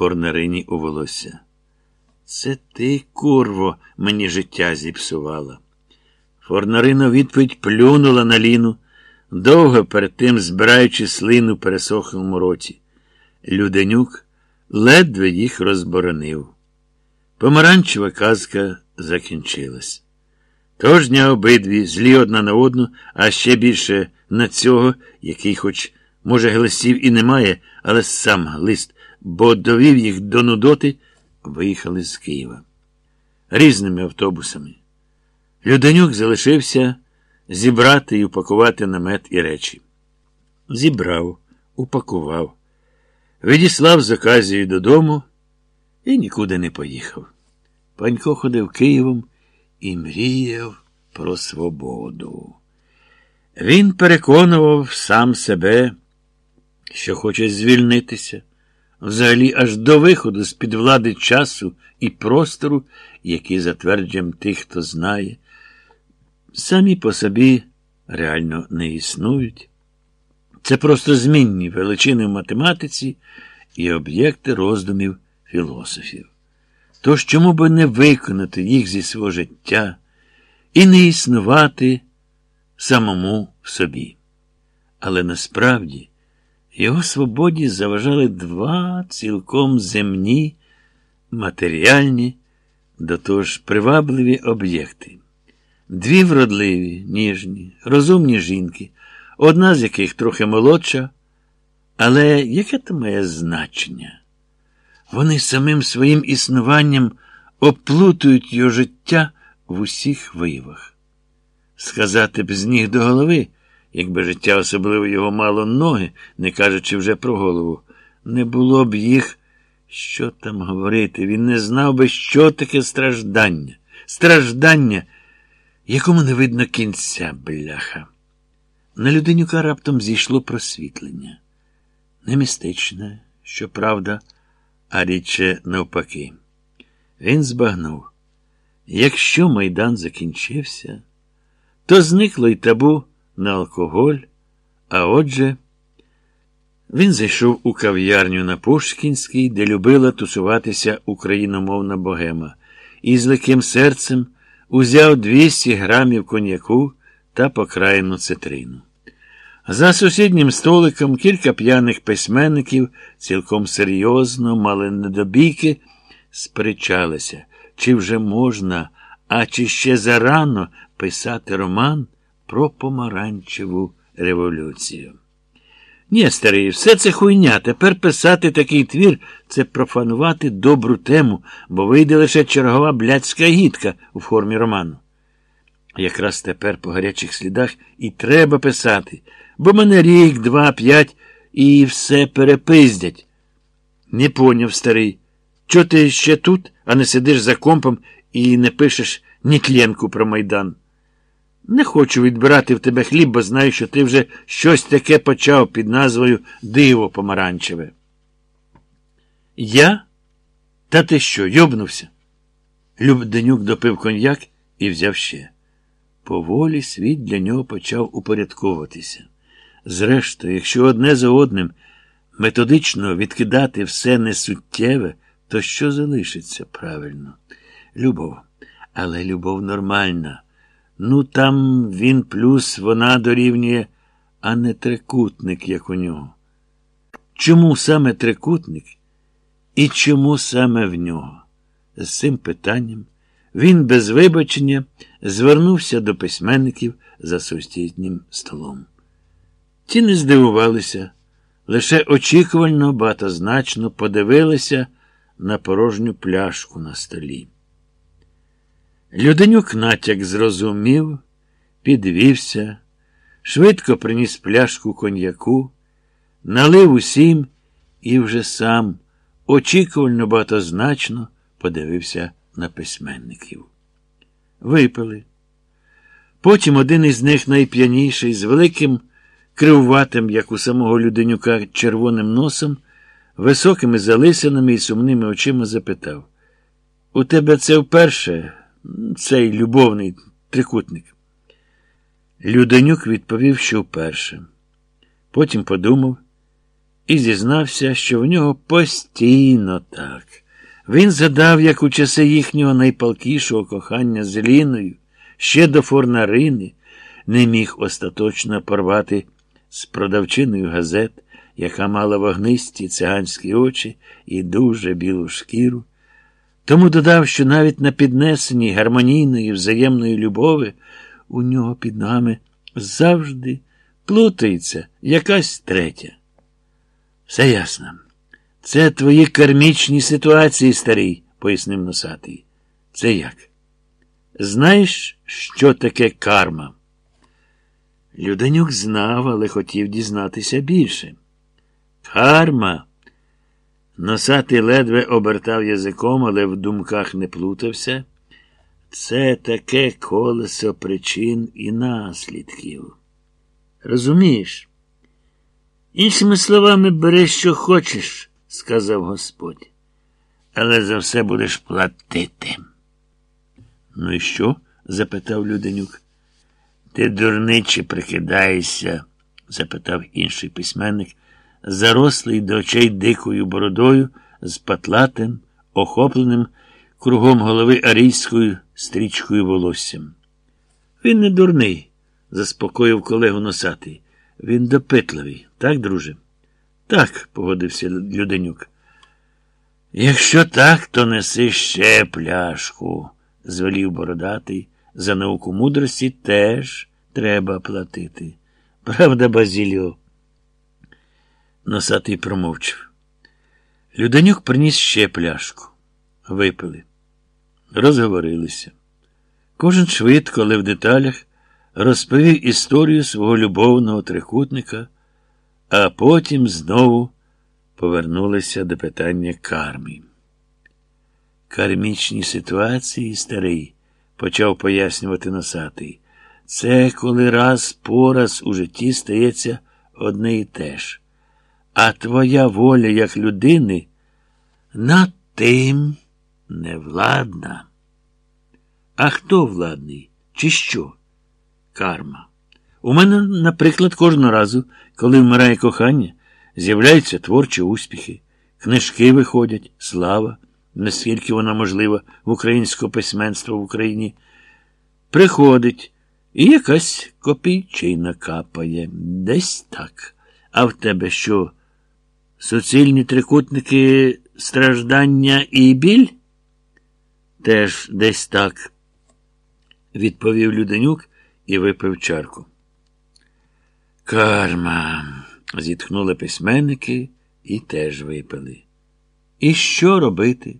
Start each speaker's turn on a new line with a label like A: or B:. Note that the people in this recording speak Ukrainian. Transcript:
A: Форнарині у волосся. Це ти, курво, мені життя зіпсувала. Форнарина відповідь плюнула на ліну, довго перед тим збираючи слину пересохлому роті. Люденюк ледве їх розборонив. Помаранчева казка закінчилась. Тож дня обидві, злі одна на одну, а ще більше на цього, який, хоч, може, глистів і немає, але сам глист, бо довів їх до Нудоти, виїхали з Києва. Різними автобусами. Люденюк залишився зібрати і упакувати намет і речі. Зібрав, упакував, відіслав з оказією додому і нікуди не поїхав. Панько ходив Києвом і мріяв про свободу. Він переконував сам себе, що хоче звільнитися, взагалі аж до виходу з під влади часу і простору, які затверджуємо тих, хто знає, самі по собі реально не існують. Це просто змінні величини в математиці і об'єкти роздумів філософів. Тож чому би не виконати їх зі свого життя і не існувати самому в собі? Але насправді його свободі заважали два цілком земні, матеріальні, до того ж привабливі об'єкти. Дві вродливі, ніжні, розумні жінки, одна з яких трохи молодша, але яке то має значення? Вони самим своїм існуванням оплутують його життя в усіх виявах. Сказати б з ніг до голови, якби життя особливо його мало ноги, не кажучи вже про голову, не було б їх, що там говорити, він не знав би, що таке страждання. Страждання, якому не видно кінця, бляха. На людинюка раптом зійшло просвітлення. Не містичне, щоправда, а рідче навпаки. Він збагнув. Якщо майдан закінчився, то зникло й табу на алкоголь, а отже, він зайшов у кав'ярню на Пушкінській, де любила тусуватися україномовна богема, і з легким серцем узяв 200 грамів коньяку та покраєну цитрину. За сусіднім столиком кілька п'яних письменників цілком серйозно, мали недобійки, сперечалися, чи вже можна, а чи ще зарано писати роман про помаранчеву революцію. Ні, старий, все це хуйня. Тепер писати такий твір це профанувати добру тему, бо вийде лише чергова блядська гідка у формі роману. Якраз тепер по гарячих слідах і треба писати, бо мене рік, два, п'ять і все перепиздять. Не поняв, старий. Чого ти ще тут, а не сидиш за компом і не пишеш ні тленку про майдан? Не хочу відбирати в тебе хліб, бо знаю, що ти вже щось таке почав під назвою Диво помаранчеве. Я? Та ти що, йобнувся? Любденюк допив коньяк і взяв ще. Поволі світ для нього почав упорядковуватися. Зрештою, якщо одне за одним методично відкидати все несуттєве, то що залишиться правильно? Любов. Але любов нормальна. Ну, там він плюс вона дорівнює, а не трикутник, як у нього. Чому саме трикутник і чому саме в нього? З цим питанням він без вибачення звернувся до письменників за сусіднім столом. Ті не здивувалися, лише очікувально багатозначно подивилися на порожню пляшку на столі. Люденюк натяк зрозумів, підвівся, швидко приніс пляшку коньяку, налив усім і вже сам очікувально багатозначно подивився на письменників. Випили. Потім один із них найп'яніший, з великим кривуватим, як у самого Люденюка, червоним носом, високими залисинами і сумними очима запитав: У тебе це вперше? Цей любовний трикутник. Люденюк відповів, що вперше. Потім подумав і зізнався, що в нього постійно так. Він згадав, як у часи їхнього найпалкішого кохання з Ліною, ще до Форнарини, не міг остаточно порвати з продавчиною газет, яка мала вогнисті циганські очі і дуже білу шкіру. Тому додав, що навіть на піднесенні гармонійної взаємної любови у нього під ногами завжди плутається якась третя. Все ясно. Це твої кармічні ситуації, старий, пояснив носатий. Це як? Знаєш, що таке карма? Люденюк знав, але хотів дізнатися більше. Карма. Носатий ледве обертав язиком, але в думках не плутався. Це таке колесо причин і наслідків. Розумієш? Іншими словами, бери, що хочеш, сказав Господь, але за все будеш платити. Ну і що? запитав Люденюк. Ти дурничі прикидаєшся? запитав інший письменник, зарослий до очей дикою бородою, з патлатим, охопленим кругом голови арійською стрічкою волоссям. Він не дурний, заспокоїв колегу носатий. Він допитливий, так, друже? Так, погодився Люденюк. Якщо так, то неси ще пляшку, звелів бородатий. За науку мудрості теж треба платити. Правда, Базіліо? Носатий промовчав. Люденюк приніс ще пляшку. Випили. Розговорилися. Кожен швидко, але в деталях розповів історію свого любовного трикутника, а потім знову повернулися до питання карми. Кармічні ситуації, старий, почав пояснювати носатий. Це коли раз по раз у житті стається одне і те ж. А твоя воля як людини над тим не владна. А хто владний? Чи що? Карма. У мене, наприклад, кожного разу, коли вмирає кохання, з'являються творчі успіхи, книжки виходять, слава, наскільки вона можлива в українського письменства в Україні, приходить і якась копійчина капає. Десь так. А в тебе що? Суцільні трикутники страждання і біль? Теж десь так, відповів Люденюк і випив чарку. Карма, зітхнули письменники і теж випили. І що робити?